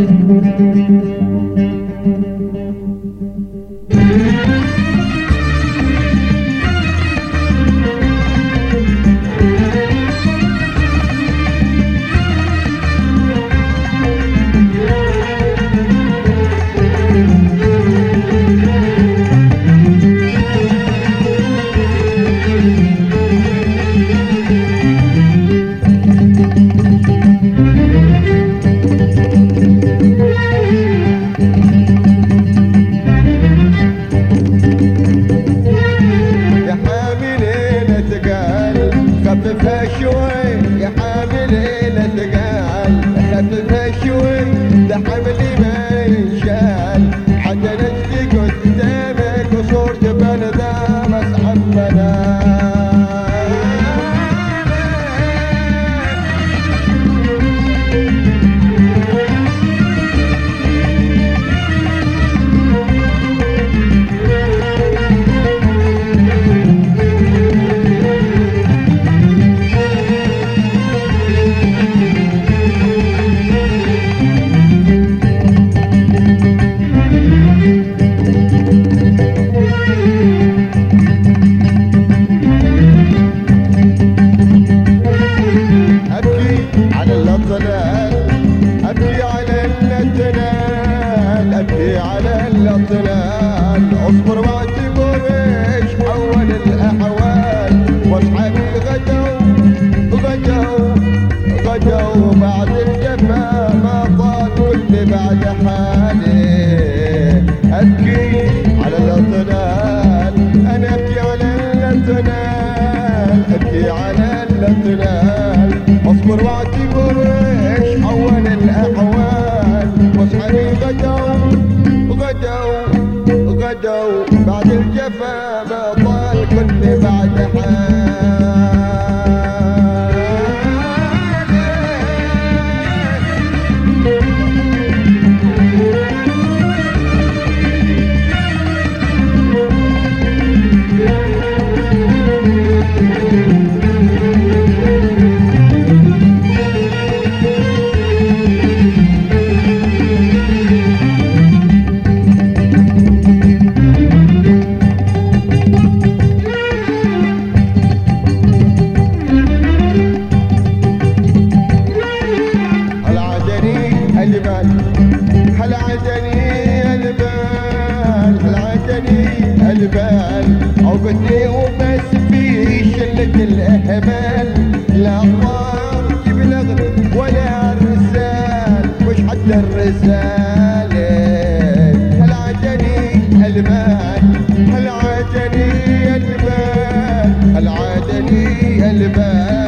フフフフ。Osborne. الجفا بطل كل بعد حال. وبس في شلة الأهمال. لا ضارك بالأغلب ولا الرسال مش حتى الرسالة؟ هل المال؟ هل المال؟ هل المال؟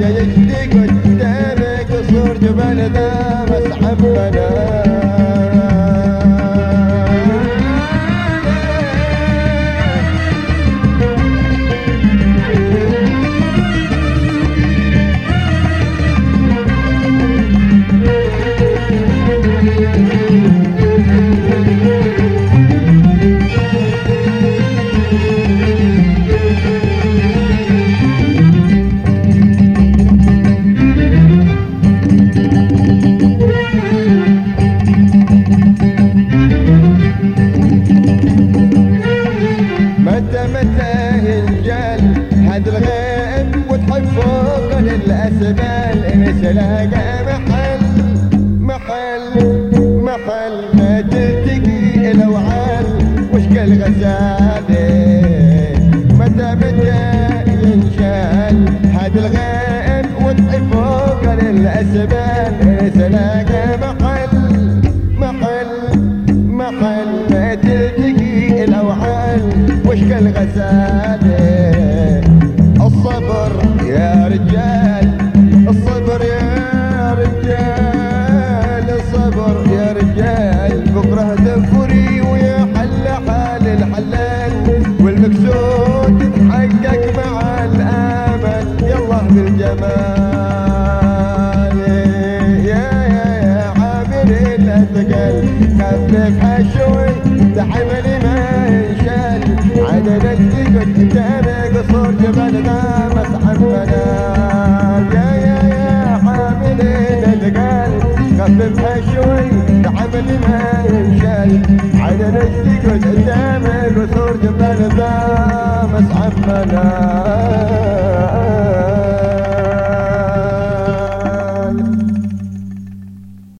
ideia de سلاقى محل محل محل تلتقي الاوعال وشك الغزاله متى متى ينشال هاد الغائب وطي فوق الاسبال سلاقى محل محل محل تلتقي الاوعال وشك الغزاله الاثقل خففها شوي تحمل ما ينشال عدد التقد تابع قصور جبلنا متحملا يا يا يا حامل الاثقال خففها شوي تحمل ما ينشال عدد التقد تابع قصور جبلنا متحملا